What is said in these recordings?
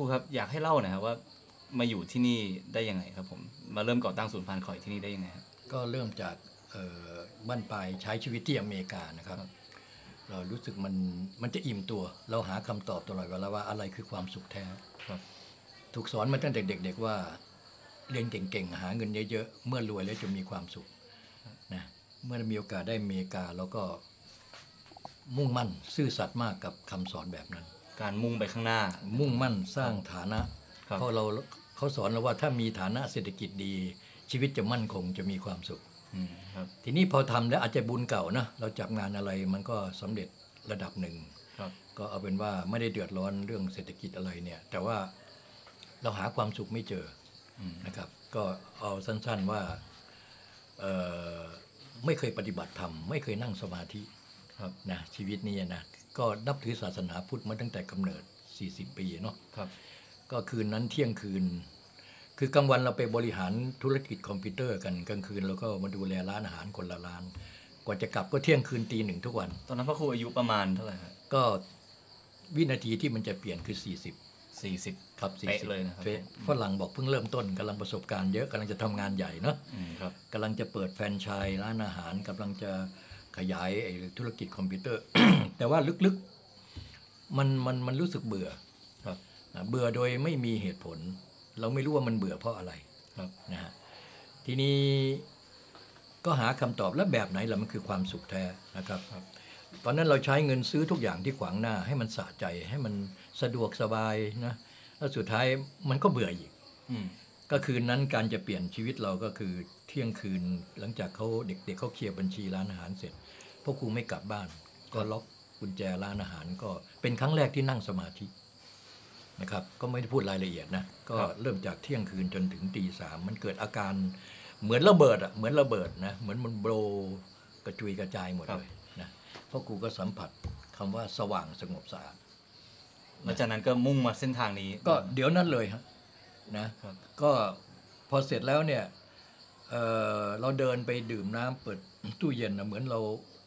ครูครับอยากให้เล่าหนะครับว่ามาอยู่ที่นี่ได้ยังไงครับผมมาเริ่มก่อตั้งศูนย์พานคอยที่นี่ได้ยังไงครับก็เริ่มจากเอ่อบ้านปลายใช้ชีวิตที่อเมริกานะครับครับ เรารู้สึกมันมันจะอิ่มตัว เราหาคำตอบตลอดเวลาว่าอะไรคือความสุขแท้ครับถูกสอนมาตั้งแต่เด็ก ๆ ว่าเรียนเก่งๆหาเงินเยอะๆเมื่อรวยแล้วจะมีความสุขนะเมื่อมีโอกาสได้อเมริกาเราก็มุ่งมั่นซื่อสัตย์มากกับคำสอนแบบนั้น การมุ่งไปข้างหน้า มุ่งมั่นสร้างฐานะครับเพราะเราเขาสอนเราว่าถ้ามีฐานะเศรษฐกิจดี ชีวิตจะมั่นคงจะมีความสุขอืมครับทีนี้พอทำแล้วอาจจะบุญเก่านะเราจับงานอะไรมันก็สำเร็จระดับหนึ่งครับก็เอาเป็นว่าไม่ได้เดือดร้อนเรื่องเศรษฐกิจอะไรเนี่ย แต่ว่าเราหาความสุขไม่เจออืมนะครับ ก็เอาสั้น ๆว่าเอ่อไม่เคยปฏิบัติธรรมไม่เคยนั่งสมาธิครับนะชีวิตนี้นะ ก็นับถือศาสนาพุทธมาตั้งแต่กำเนิด 40 ปีเนาะครับ ก็คืนนั้นเที่ยงคืน คือกลางวันเราไปบริหารธุรกิจคอมพิวเตอร์กันกลางคืนเราก็มาดูแลร้านอาหารคนละร้าน กว่าจะกลับก็เที่ยงคืนตีหนึ่งทุกวัน ตอนนั้นพ่อครูอายุประมาณเท่าไหร่ครับก็วินาทีที่มันจะเปลี่ยนคือ 40สี่สิบครับเป๊ะเลยนะครับเป๊ฝรั่งบอกเพิ่งเริ่มต้นกำลังประสบการณ์เยอะกำลังจะทำงานใหญ่เนาะอืมครับกำลังจะเปิดแฟรนไชส์ร้านอาหารกำลังจะ ขยายไอ้ธุรกิจคอมพิวเตอร์ แต่ว่าลึกๆมันมันมันรู้สึกเบื่อครับนะเบื่อโดยไม่มีเหตุผล เราไม่รู้ว่ามันเบื่อเพราะอะไรครับนะฮะทีนี้ก็หาคำตอบแล้วแบบไหนล่ะมันคือความสุขแท้นะครับครับตอนนั้นเราใช้เงินซื้อทุกอย่างที่ขวางหน้า ให้มันสะใจให้มันสะดวกสบายนะแล้วสุดท้ายมันก็เบื่ออีกอืม ก็คืนนั้นการจะเปลี่ยนชีวิตเราก็คือเที่ยงคืนหลังจากเขาเด็กๆเขาเคลียร์บัญชีร้านอาหารเสร็จพวกครูไม่กลับบ้าน ก็ล็อกกุญแจร้านอาหารก็เป็นครั้งแรกที่นั่งสมาธินะครับก็ไม่ได้พูดรายละเอียดนะก็เริ่มจากเที่ยงคืนจนถึงตีสามมันเกิดอาการเหมือนระเบิดอะเหมือนระเบิดนะเหมือนมันโบรกระจุยกระจายหมดเลยนะพ่อครูก็สัมผัสคำว่าสว่างสงบสะอาดหลังจากนั้นก็มุ่งมาเส้นทางนี้ ก็เดี๋ยวนั้นเลยฮะ นะครับก็พอเสร็จแล้วเนี่ยเอ่อเราเดินไปดื่มน้ำเปิดตู้เย็นนะเหมือนเรา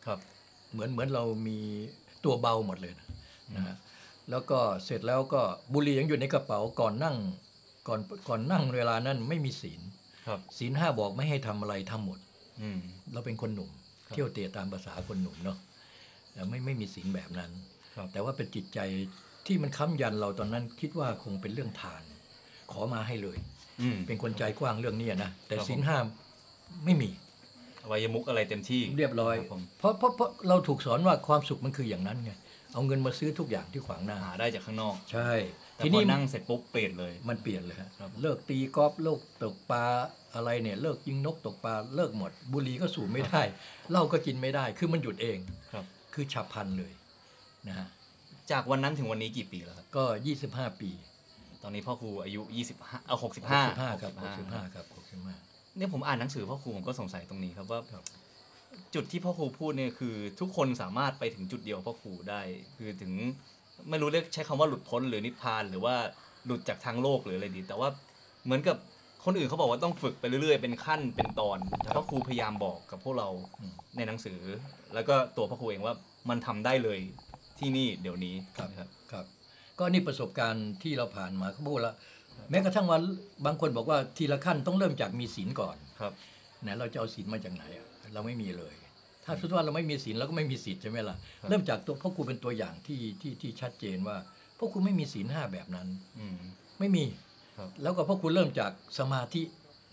ครับเหมือนเหมือนเรามีตัวเบาหมดเลยนะนะฮะแล้วก็เสร็จแล้วก็บุหรี่ยังอยู่ในกระเป๋าก่อนนั่งก่อนก่อนนั่งเวลานั้นไม่มีศีลครับศีลห้าบอกไม่ให้ทำอะไรทำหมดอืมเราเป็นคนหนุ่มครับเที่ยวเตะตามภาษาคนหนุ่มเนาะแต่ไม่ไม่มีศีลแบบนั้นครับแต่ว่าเป็นจิตใจที่มันค้ำยันเราตอนนั้นคิดว่าคงเป็นเรื่องทาน ขอมาให้เลย อืมเป็นคนใจกว้างเรื่องนี้นะแต่ครับผมศีลห้าไม่มีอวัยมุกอะไรเต็มที่เรียบร้อย คผมเพราะเพราะเพราะเราถูกสอนว่าความสุขมันคืออย่างนั้นไงเอาเงินมาซื้อทุกอย่างที่ขวางหน้า หาได้จากข้างนอก ใช่ แต่ทีพอนี้นั่งเสร็จปุ๊บเปลี่ยนเลย มันเปลี่ยนเลยฮะครับ เลิกตีกอล์ฟเลิกตกปลาอะไรเนี่ยเลิกยิงนกตกปลาเลิกหมด บุหรี่ก็สูบไม่ได้เหล้าก็กินไม่ได้ คือมันหยุดเองครับ คือฉับพลันเลยนะฮะจากวันนั้นถึงวันนี้กี่ปีแล้วครับก็ 25 ปี ตอนนี้พ่อครูอายุ 25เอา65 65ครับ65 65ครับ65เนี่ยผมอ่านหนังสือพ่อครูผมก็สงสัยตรงนี้ครับว่าครับจุดที่พ่อครูพูดเนี่ยคือ ทุกคนสามารถไปถึงจุดเดียวพ่อครูได้ คือถึงไม่รู้เรียกใช้คำว่าหลุดพ้นหรือนิพพานหรือว่าหลุดจากทางโลกหรืออะไรดี แต่ว่าเหมือนกับคนอื่นเขาบอกว่าต้องฝึกไปเรื่อยๆ เป็นขั้นเป็นตอนแต่พ่อครูพยายามบอกกับพวกเราอืมในหนังสือ แล้วก็ตัวพ่อครูเองว่ามันทำได้เลยที่นี่เดี๋ยวนี้ครับนะครับครับ ก็นี่ประสบการณ์ที่เราผ่านมาเขาพูดแล้วแม้กระทั่งว่าบางคนบอกว่าทีละขั้นต้องเริ่มจากมีศีลก่อนครับนะเราจะเอาศีลมาจากไหนอะเราไม่มีเลย ถ้าสมมติว่าเราไม่มีศีลเราก็ไม่มีสิทธิ์ใช่ไหมล่ะครับเริ่มจากตัวพ่อครูเป็นตัวอย่างที่ที่ที่ชัดเจนว่าพ่อครูไม่มีศีลห้าแบบนั้นอืมไม่มีครับแล้วก็พ่อครูเริ่มจากสมาธิ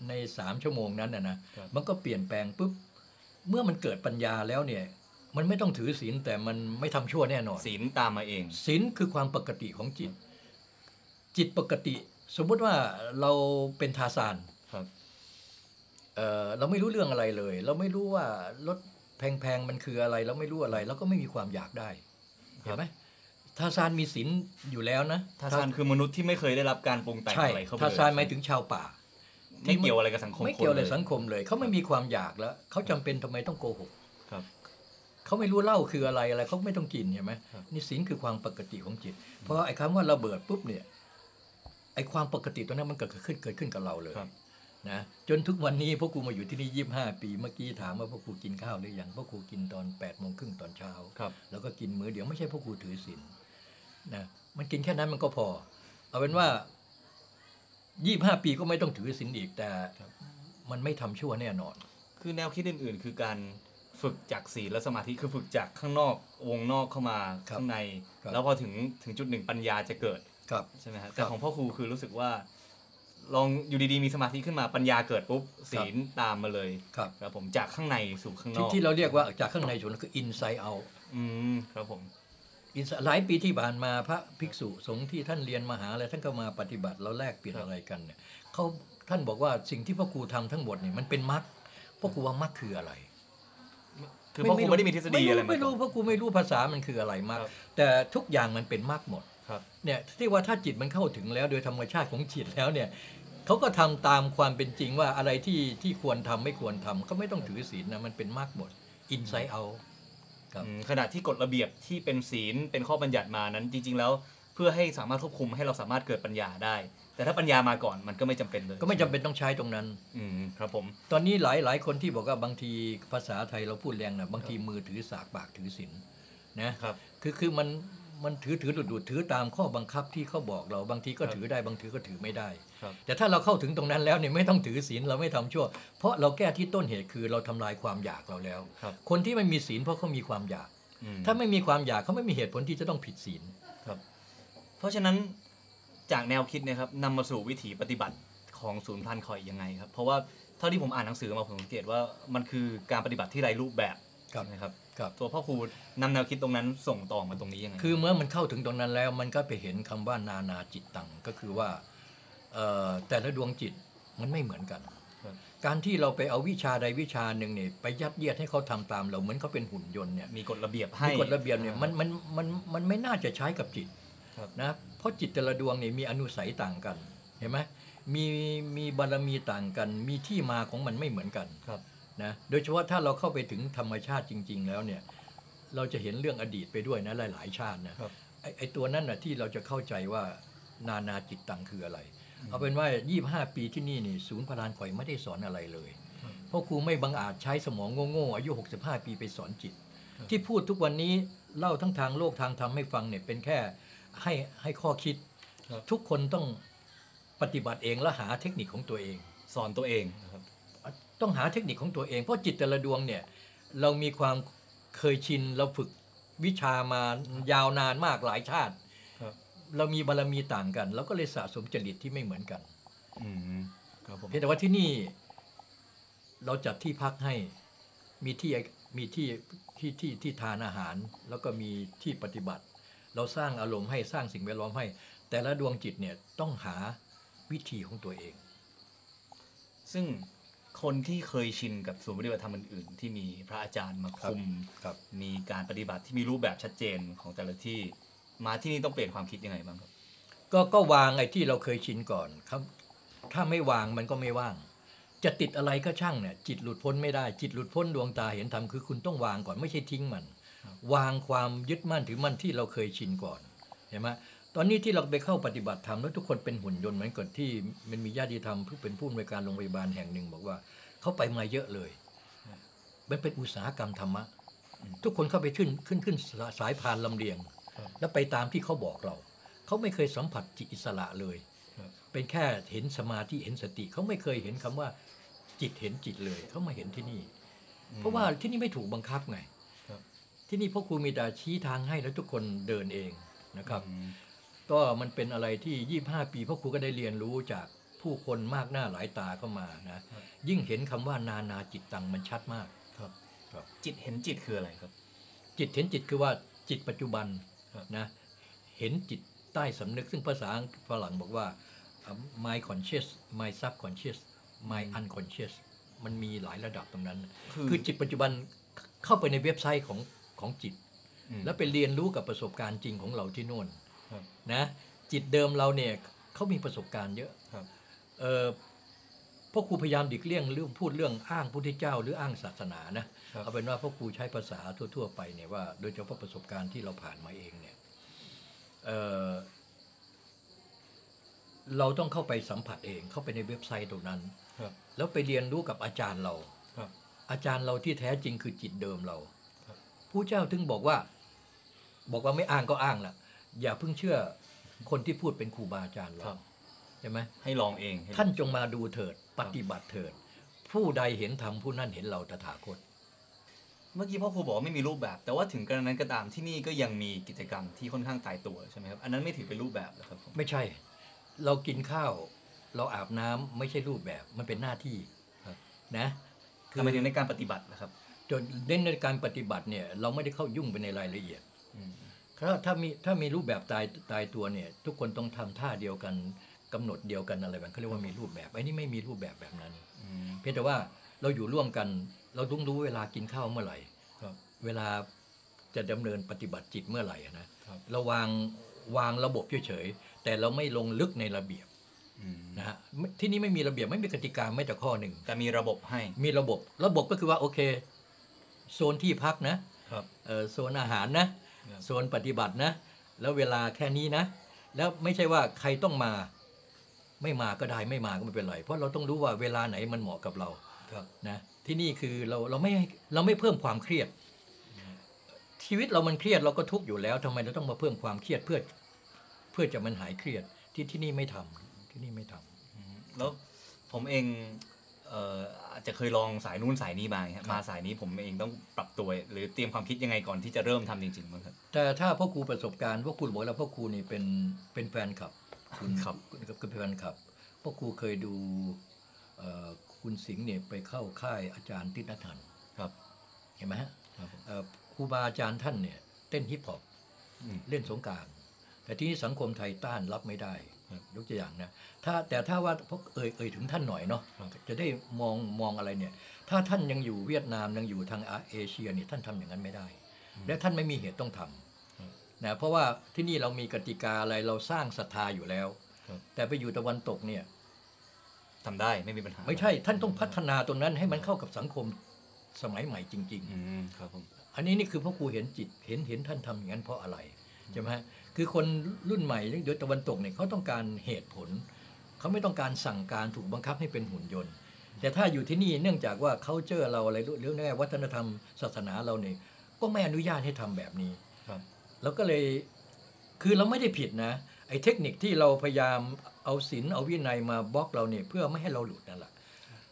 ในสามชั่วโมงนั้นนะนะครับมันก็เปลี่ยนแปลงปุ๊บเมื่อมันเกิดปัญญาแล้วเนี่ย มันไม่ต้องถือศีลแต่มันไม่ทำชั่วแน่นอนศีลตามมาเองศีลคือความปกติของจิต จิตปกติ สมมุติว่าเราเป็นทาสานครับเอ่อเราไม่รู้เรื่องอะไรเลย เราไม่รู้ว่ารถแพงๆมันคืออะไร เราไม่รู้อะไรเราก็ไม่มีความอยากได้เห็นไหมทาสานมีศีลอยู่แล้วนะทาสานคือมนุษย์ที่ไม่เคยได้รับการปรุงแต่งใช่อะไรเข้าไปทาสานหมายเลยถึงชาวป่าไม่เกี่ยวอะไรกับสังคมไม่เกี่ยวคนเลยสังคมเลย เขาไม่มีความอยากแล้วเขาจำเป็นทำไมต้องโกหกครับ เขาไม่รู้เหล้าคืออะไรอะไรเขาไม่ต้องกินเห็นไหมครับนี่ศีลคือความปกติของจิต เพราะไอ้คำว่าระเบิดปุ๊บเนี่ยไอ้ความปกติตัวนั้นมันเกิดขึ้นเกิดขึ้นกับเราเลยครับนะจนทุกวันนี้พวกกูมาอยู่ที่นี่ยี่ห้าปี เมื่อกี้ถามว่าพวกกูกินข้าวหรือยังพวกกูกินตอนแปดโมงครึ่งตอนเช้าครับแล้วก็กินมื้อเดียวไม่ใช่พวกกูถือศีลนะมันกินแค่นั้นมันก็พอ เอาเป็นว่ายี่ห้าปีก็ไม่ต้องถือศีลอีกแต่ครับมันไม่ทำชั่วแน่นอน คือแนวคิดอื่น ๆ คือการ ฝึกจากศีลและสมาธิคือฝึกจากข้างนอกวงนอกเข้ามาครับข้างใน ครับแล้วพอถึงถึงจุดหนึ่งปัญญาจะเกิดครับใช่ไหมฮะคแต่รับของพ่อครูคือรู้สึกว่า ลองอยู่ดีๆมีสมาธิขึ้นมาปัญญาเกิดปุ๊บศีลตามมาเลยครับ ครับผมจากข้างในสู่ข้างนที่อกที่เราเรียกว่าจากข้างในชนคือ inside out อืมครับผม inside หลายปีที่ผ่านมาพระภิกษุสงฆ์ที่ท่านเรียนมหาอะไรท่านก็มาปฏิบัติแล้วแลกเปลี่ยนครับ อะไรกันเนี่ยเขาท่านบอกว่าสิ่งที่พ่อครูทำทั้งหมดเนี่ยมันเป็นมรรคพ่อครูว่ามรรคคืออะไร คือพ่อครูไม่ได้มีทฤษฎีอะไรไม่รู้าก่อนเพราะกูไม่รู้ภาษามันคืออะไรมากครับแต่ทุกอย่างมันเป็นมากหมดครับเนี่ยที่ว่าถ้าจิตมันเข้าถึงแล้วโดยธรรมชาติของจิตแล้วเนี่ยเขาก็ทำตามความเป็นจริงว่าอะไรที่ที่ควรทำไม่ควรทำก็ไม่ต้องถือศีลนะมันเป็นมากหมดอินไซ e ์เอาครับอืมขณะที่กฎระเบียบที่เป็นศีลเป็นข้อบัญญัติมานั้นจริง ๆ แล้ว เพื่อให้สามารถควบคุมให้เราสามารถเกิดปัญญาได้ แต่ถ้าปัญญามาก่อนมันก็ไม่จำเป็นเลยก็ไม่จำเป็นต้องใช้ตรงนั้น อืมครับผม ตอนนี้หลายหลายคนที่บอกว่าบางทีภาษาไทยเราพูดแรงนะบางทีมือถือสากปากถือศีลนะครับ คือคือมันมันถือถือดูดดูดถือตามข้อบังคับที่เขาบอกเราบางทีก็ครับถือได้บางทีก็ถือไม่ได้ ครับแต่ถ้าเราเข้าถึงตรงนั้นแล้วเนี่ยไม่ต้องถือศีลเราไม่ทำชั่ว เพราะเราแก้ที่ต้นเหตุคือเราทำลายความอยากเราแล้วครับ คนที่ไม่มีศีลเพราะเขามีความอยาก อืมถ้าไม่มีความอยากเขาไม่มีเหตุผลที่จะต้องผิดศีล ครับ เพราะฉะนั้นจากแนวคิดเนะครับนำมาสู่วิถีปฏิบัติของศูนย์พันคอยยังไงครับ เพราะว่าเท่าที่ผมอ่านหนังสือมาผมสังเกตว่ามันคือการปฏิบัติที่ไร้รูปแบบครับนะครับครับตัวพ่อครูนำแนวคิดตรงนั้นส่งต่อมาตรงนี้ยังไงคือเมื่อมันเข้าถึงตรงนั้นแล้วมันก็ไปเห็นคำว่านานาจิตตังก็คือว่าเอ่อแต่ละดวงจิตมันไม่เหมือนกันครับการที่เราไปเอาวิชาใดวิชาหนึ่งเนี่ยไปยัดเยียดให้เขาทำตามเราเหมือนเขาเป็นหุ่นยนต์เนี่ยมีกฎระเบียบให้มีกฎระเบียบเนี่ยมันมันมันมันไม่น่าจะใช้กับจิตครับ นะเพราะจิตแต่ละดวงเนี่ยมีอนุสัยต่างกันเห็นไหมมีมีบารมีต่างกัน มีที่มาของมันไม่เหมือนกันครับนะโดยเฉพาะถ้าเราเข้าไปถึงธรรมชาติจริง ๆ แล้วเนี่ยเราจะเห็นเรื่องอดีตไปด้วยนะหลาย ๆ ชาตินะครับไอไอตัวนั้นนะที่เราจะเข้าใจว่านานาจิตตังคืออะไร เอาเป็นว่า 25 ปีที่นี่นี่ศูนย์พลานข่อยไม่ได้สอนอะไรเลย เพราะครูไม่บังอาจใช้สมองโง่ๆอายุ 65 ปีไปสอนจิตครับที่พูดทุกวันนี้เล่าทั้งทางโลกทางธรรมให้ฟังเนี่ยเป็นแค่ ให้ให้ข้อคิดครับทุกคนต้องปฏิบัติเองและหาเทคนิคของตัวเอง สอนตัวเองนะครับต้องหาเทคนิคของตัวเอง เพราะจิตแต่ละดวงเนี่ยเรามีความเคยชินเราฝึกวิชามายาวนานมากหลายชาติครับเรามีบารมีต่างกันเราก็เลยสะสมจริตที่ไม่เหมือนกันอืมครับผมเพียงแต่ว่าที่นี่ เราจัดที่พักให้มีที่มีที่ที่ที่ที่ทานอาหาร แล้วก็มีที่ปฏิบัติ เราสร้างอารมณ์ให้สร้างสิ่งแวดล้อมให้ แต่ละดวงจิตเนี่ยต้องหาวิธีของตัวเอง ซึ่งคนที่เคยชินกับศูนย์ปฏิบัติธรรมอื่นๆ ที่มีพระอาจารย์มาคุมครับมีการปฏิบัติที่มีรูปแบบชัดเจนของแต่ละที่ มาที่นี่ต้องเปลี่ยนความคิดยังไงบ้างครับ ก็ก็วางไอ้ที่เราเคยชินก่อนครับ ถ้าไม่วางมันก็ไม่ว่าง จะติดอะไรก็ช่างเนี่ยจิตหลุดพ้นไม่ได้จิตหลุดพ้นดวงตาเห็นธรรมคือคุณต้องวางก่อนไม่ใช่ทิ้งมันครับ วางความยึดมั่นถือมั่นที่เราเคยชินก่อนเห็นไหมตอนนี้ที่เราไปเข้าปฏิบัติธรรมแล้วทุกคนเป็นหุ่นยนต์เหมือนกับที่มันมีญาติธรรมผู้เป็นผู้อำนวยการโรงพยาบาลแห่งหนึ่งบอกว่าเขาไปมาเยอะเลยมันเป็นอุตสาหกรรมธรรมะ ทุกคนเข้าไปขึ้นขึ้นขึ้นสายพานลำเลียงครับแล้วไปตามที่เขาบอกเรา เขาไม่เคยสัมผัสจิตอิสระเลยครับเป็นแค่เห็นสมาธิเห็นสติเขาไม่เคยเห็นคำว่าจิตเห็นจิตเลย เขามาเห็นที่นี่ เพราะว่าที่นี่ไม่ถูกบังคับไงครับ ที่นี่พ่อครูมีแต่ชี้ทางให้แล้วทุกคนเดินเองนะครับอืมก็มันเป็นอะไรที่ 25 ปีพ่อครูก็ได้เรียนรู้จากผู้คนมากหน้าหลายตาเข้ามานะยิ่งเห็นคำว่านานาจิตตังมันชัดมากครับครับ จิตเห็นจิตคืออะไรครับ จิตเห็นจิตคือว่าจิตปัจจุบันครับนะเห็นจิตใต้สำนึกซึ่งภาษาฝรั่งบอกว่าอ่า my conscious my subconscious my unconscious มันมีหลายระดับตรงนั้น คือคือจิตปัจจุบันเข้าไปในเว็บไซต์ของ ของจิตอืมแล้วไปเรียนรู้กับประสบการณ์จริงของเราที่โน่นครับนะจิตเดิมเราเนี่ยเขามีประสบการณ์เยอะครับเออพ่อครูพยายามดิกเลี่ยงเรื่องพูดเรื่องอ้างพุทธเจ้า หรืออ้างศาสนานะครับเอาเป็นว่าพ่อครูใช้ภาษาทั่ว ๆ ไปเนี่ยว่าโดยเฉพาะประสบการณ์ที่เราผ่านมาเองเนี่ยเออเราต้องเข้าไปสัมผัสเอง เข้าไปในเว็บไซต์ตรงนั้นครับแล้วไปเรียนรู้กับอาจารย์เราครับอาจารย์เราที่แท้จริงคือจิตเดิมเราครับ ผู้เจ้าถึงบอกว่า บอกว่าไม่อ้างก็อ้างละอย่าเพิ่งเชื่อคนที่พูดเป็นครูบาอาจารย์ครัเราบใช่ไหมให้ลองเองให้ท่านจงมาดูเถิด ปฏิบัติเถิด ผู้ใดเห็นธรรมผู้นั้นเห็นเราตถาคต เมื่อกี้พ่อครูบอกว่าไม่มีรูปแบบ แต่ว่าถึงกระนั้นก็ตามที่นี่ก็ยังมีกิจกรรมที่ค่อนข้างตายตัวใช่ไหมครับอันนั้นไม่ถือเป็นรูปแบบเหรอครับผมไม่ใช่ เรากินข้าวเราอาบน้ำไม่ใช่รูปแบบมันเป็นหน้าที่นะทำไมถึงในการปฏิบัตินะครับ จนเน้นในการปฏิบัติเนี่ยเราไม่ได้เข้ายุ่งไปในรายละเอียดอืมถ้าถ้ามีถ้ามีรูปแบบตายตายตัวเนี่ย ทุกคนต้องทำท่าเดียวกันกำหนดเดียวกันอะไรแบบเขาเรียกว่ามีรูปแบบไอ้นี่ไม่มีรูปแบบแบบนั้นอืมเพียงแต่ว่าเราอยู่ร่วมกัน เราต้องรู้เวลากินข้าวเมื่อไหร่ครับเวลาจะดำเนินปฏิบัติจิตเมื่อไหร่อะนะครับเราวางวางระบบเฉยๆแต่เราไม่ลงลึกในระเบียบอืมนะฮะไม่ที่นี่ไม่มีระเบียบไม่มีกติกาไม่แต่ข้อหนึ่งแต่มีระบบให้มีระบบ ระบบก็คือว่าโอเค โซนที่พักนะครับเอ่อโซนอาหารนะครับโซนปฏิบัตินะ แล้วเวลาแค่นี้นะ แล้วไม่ใช่ว่าใครต้องมา ไม่มาก็ได้ไม่มาก็ไม่เป็นไร เพราะเราต้องรู้ว่าเวลาไหนมันเหมาะกับเราครับนะที่นี่คือเราเราไม่ให้เราไม่เพิ่มความเครียด ชีวิตเรามันเครียดเราก็ทุกข์อยู่แล้วทำไมเราต้องมาเพิ่มความเครียดเพื่อ เพื่อจะมันหายเครียดที่ที่นี่ไม่ทำที่นี่ไม่ทำอืมแล้วผมเองเอ่ออาจจะเคยลองสายนู้นสายนี้มาไงครับมาสายนี้ผมเองต้องปรับตัว หรือเตรียมความคิดยังไงก่อนที่จะเริ่มทำจริงๆบ้างครับแต่ถ้าพ่อครูประสบการณ์พ่อครูบอกแล้วพ่อครูนี่เป็นเป็นแฟนคลับคุณครับคุณกับเป็นแฟนคลับพ่อครูเคยดูเอ่อคุณสิงห์เนี่ยไปเข้าค่ายอาจารย์ติณทันครับเห็นไหมฮะครับผมเอ่อครูบาอาจารย์ท่านเนี่ยเต้นฮิปฮอปอืมเล่นสงกรารแต่ที่นี้สังคมไทยต้านรับไม่ได้ครับ ยกตัวอย่างนะถ้าแต่ถ้าว่าพวกเอ่ยเอ่ยถึงท่านหน่อยเนาะครับจะได้มองมองอะไรเนี่ย ถ้าท่านยังอยู่เวียดนามยังอยู่ทางอาเอเชียเนี่ยท่านทำอย่างนั้นไม่ได้ และท่านไม่มีเหตุต้องทครับำนะเพราะว่าที่นี่เรามีกติกาอะไรเราสร้างศรัทธาอยู่แล้วครับแต่ไปอยู่ตะวันตกเนี่ยทำได้ไม่มีปัญหา ไม่ใช่ท่านต้องพัฒนาตรงนั้นให้มันเข้ากับสังคมสมัยใหม่จริงๆอืมครับผมอันนี้นี่คือพ่อครูเห็นจิตเห็นเห็นท่านทำอย่างนั้นเพราะอะไรใช่ไหมฮะ คือคนรุ่นใหม่โดยตะวันตกเนี่ยเขาต้องการเหตุผล เขาไม่ต้องการสั่งการถูกบังคับให้เป็นหุ่นยนต์ แต่ถ้าอยู่ที่นี่เนื่องจากว่าเขาเจอเราอะไรเรื่องแน่วัฒนธรรมศาสนาเราเนี่ยก็ไม่อนุญาตให้ทำแบบนี้ครับเราก็เลยคือเราไม่ได้ผิดนะไอ้เทคนิคที่เราพยายามเอาศีลเอาวินัยมาบล็อกเราเนี่ยเพื่อไม่ให้เราหลุดนั่นแหละ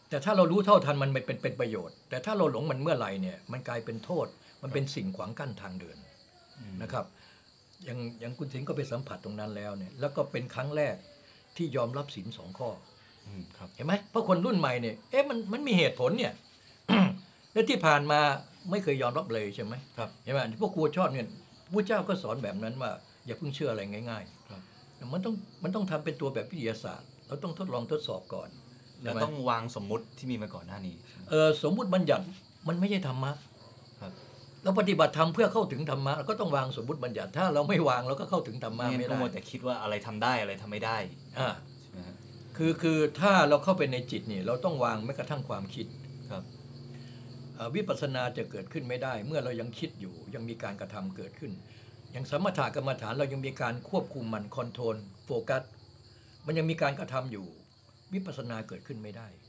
แต่ถ้าเรารู้เท่าทันมันเป็นเป็นประโยชน์ แต่ถ้าเราหลงมันเมื่อไหร่เนี่ยมันกลายเป็นโทษ มันเป็นสิ่งขวางกั้นทางเดินอืมนะครับ อย่างอย่างคุณสิงห์ก็ไปสัมผัสตรงนั้นแล้วเนี่ยแล้วก็เป็นครั้งแรกที่ยอมรับศีลสองข้ออืมครับ เห็นไหมเพราะคนรุ่นใหม่เนี่ยเอ๊ะมันมันมีเหตุผลเนี่ย แล้วที่ผ่านมาไม่เคยยอมรับเลยใช่ไหมครับ เห็นไหมพวกครูชอบเนี่ยพระเจ้าก็สอนแบบนั้นว่า อย่าเพิ่งเชื่ออะไรง่ายครับๆมันต้องมันต้องทำเป็นตัวแบบวิทยาศาสตร์ เราต้องทดลองทดสอบก่อนแล้วใช่ไหมต้องวางสมมุติที่มีมาก่อนหน้านี้ เออสมมุติบัญญัติมันไม่ใช่ธรรมะครับ เราปฏิบัติธรรมเพื่อเข้าถึงธรรมะเราก็ต้องวางสมมุติบัญญัติถ้าเราไม่วางเราก็เข้าถึงธรรมะไม่งั้ไม่นก็ได้มัวแต่คิดว่าอะไรทำได้อะไรทำไม่ได้อ่าใช่ไหมฮะคือคือถ้าเราเข้าไปในจิตนี่เราต้องวางแม้กระทั่งความคิดครับเอ่อวิปัสสนาจะเกิดขึ้นไม่ได้ เมื่อเรายังคิดอยู่ยังมีการกระทำเกิดขึ้น อย่างสมถกรรมฐานเรายังมีการควบคุมมันคอนโทรลโฟกัสมันยังมีการกระทำอยู่ วิปัสสนาเกิดขึ้นไม่ได้ครับ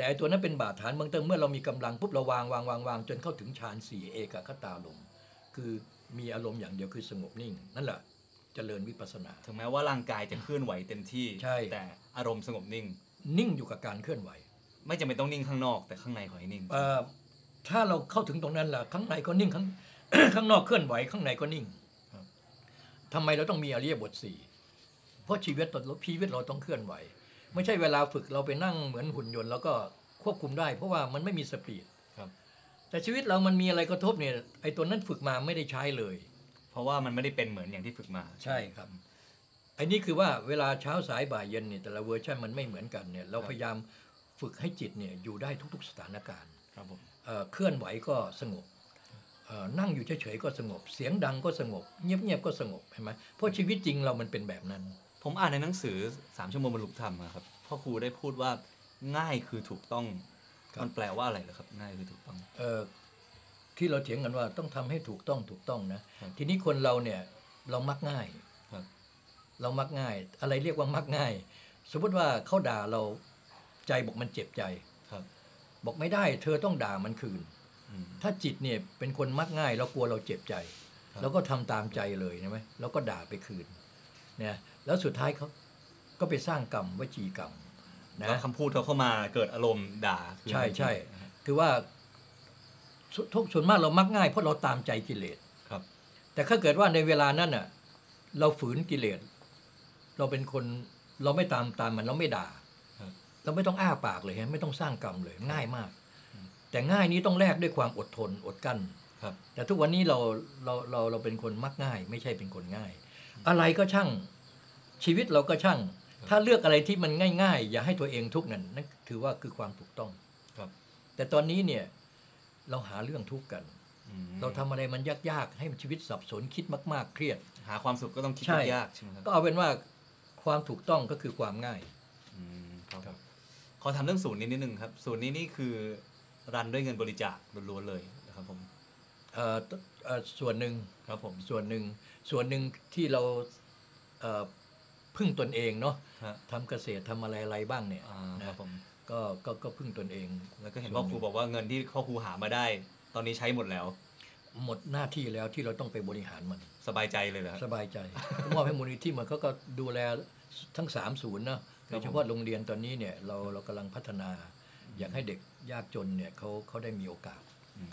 แต่ไอ้ตัวนั้นเป็นบาดฐานบางเติมเมื่อเรามีกำลังปุ๊บเราวางวางวางวางจนเข้าถึงฌานสี่เอกคตาลมณ์คือมีอารมณ์อย่างเดียวคือสงบนิ่ง นั่นแหละเจริญวิปัสสนา ถึงแม้ว่าร่างกายจะเคลื่อนไหวเต็มที่ใช่แต่อารมณ์สงบนิ่ง นิ่งอยู่กับการเคลื่อนไหว ไม่จำเป็นต้องนิ่งข้างนอกแต่ข้างในขอให้นิ่งเอ่อถ้าเราเข้าถึงตรงนั้นล่ะข้างในก็นิ่งข้างข้างนอกเคลื่อนไหวข้างในก็นิ่งครับทำไมเราต้องมีอริยบทสี่เพราะชีวิตเราชีวิตเราต้องเคลื่อนไหว ไม่ใช่เวลาฝึกเราไปนั่งเหมือนหุ่นยนต์แล้วก็ควบคุมได้ เพราะว่ามันไม่มีสปีดครับ แต่ชีวิตเรามันมีอะไรกระทบเนี่ยไอ้ตัวนั้นฝึกมาไม่ได้ใช้เลย เพราะว่ามันไม่ได้เป็นเหมือนอย่างที่ฝึกมาใช่ครับไอ้นี่คือว่าเวลาเช้าสายบ่ายเย็นเนี่ยแต่ละเวอร์ชันมันไม่เหมือนกันเนี่ยเราพยายามฝึกให้จิตเนี่ยอยู่ได้ทุก ๆ สถานการณ์ครับผมเอ่อเคลื่อนไหวก็สงบเอ่อนั่งอยู่เฉยๆก็สงบ เสียงดังก็สงบ เงียบๆก็สงบเห็นไหมเพราะชีวิตจริงเรามันเป็นแบบนั้น ผมอ่านในหนังสือสามชั่วโมงบรรลุธรรมอะครับพ่อครูได้พูดว่าง่ายคือถูกต้องครับมันแปลว่าอะไรเหรอครับ ง่ายคือถูกต้องเอ่อที่เราเถียงกันว่าต้องทำให้ถูกต้องถูกต้องนะครับทีนี้คนเราเนี่ยเรามักง่ายครับเรามักง่าย อะไรเรียกว่ามักง่าย สมมติว่าเขาด่าเราใจบอกมันเจ็บใจครับ บอกไม่ได้ เธอต้องด่ามันคืนอืมถ้าจิตเนี่ยเป็นคนมักง่าย เรากลัวเราเจ็บใจครับเราก็ทำตามใจเลยใช่ไหมแล้วก็ด่าไปคืนเนี่ยแล้วสุดท้ายเขาก็ไปสร้างกรรมวจีกรรมนะแล้วคำพูดเขาเข้ามาเกิดอารมณ์ด่าคือใช่ใช่คือว่าสุทุกส่วนมากเรามักง่ายเพราะเราตามใจกิเลสครับ แต่ถ้าเกิดว่าในเวลานั้นน่ะ เราฝืนกิเลสเราเป็นคนเราไม่ตามตามมันเราไม่ด่าครับเราไม่ต้องอ้าปากเลยฮะไม่ต้องสร้างกรรมเลยง่ายมาก แต่ง่ายนี้ต้องแลกด้วยความอดทนอดกั้นครับ แต่ทุกวันนี้เราเราเราเราเป็นคนมักง่าย ไม่ใช่เป็นคนง่าย อะไรก็ช่าง ชีวิตเราก็ช่าง ถ้าเลือกอะไรที่มันง่าย ๆ อย่าให้ตัวเองทุกข์นั่นนั่นถือว่าคือความถูกต้องครับ แต่ตอนนี้เนี่ยเราหาเรื่องทุกข์กันอืมเราทำอะไรมันยากๆ ให้ชีวิตสับสนคิดมาก ๆ เครียด หาความสุขก็ต้องคิดใช่ยากๆใช่ไหมครับก็เอาเป็นว่าความถูกต้องก็คือความง่ายอืมครับครับขอถามเรื่องศูนย์นี้นิดนึงครับ ศูนย์นี้นี่คือรันด้วยเงินบริจาคล้วนๆเลย ส่วนหนึ่งครับผมส่วนหนึ่งส่วนหนึ่งที่เราเอ่อพึ่งตนเองเนาะฮะทำเกษตรทำอะไรอะไรบ้างเนี่ยอ่านะครับผมก็ก็ก็พึ่งตนเอง แล้วก็เห็นพ่อครูบอกว่าเงินที่พ่อครูหามาได้ ตอนนี้ใช้หมดแล้ว หมดหน้าที่แล้วที่เราต้องไปบริหารมัน สบายใจเลยเหรอครับสบายใจมอบให้มูลนิธิมันก็ก็ดูแลทั้งสามศูนย์เนาะครัโดบยเฉพาะโรงเรียนตอนนี้เนี่ยเราเรากำลังพัฒนา อยากให้เด็กยากจนเนี่ยเขาเขาได้มีโอกาสอืม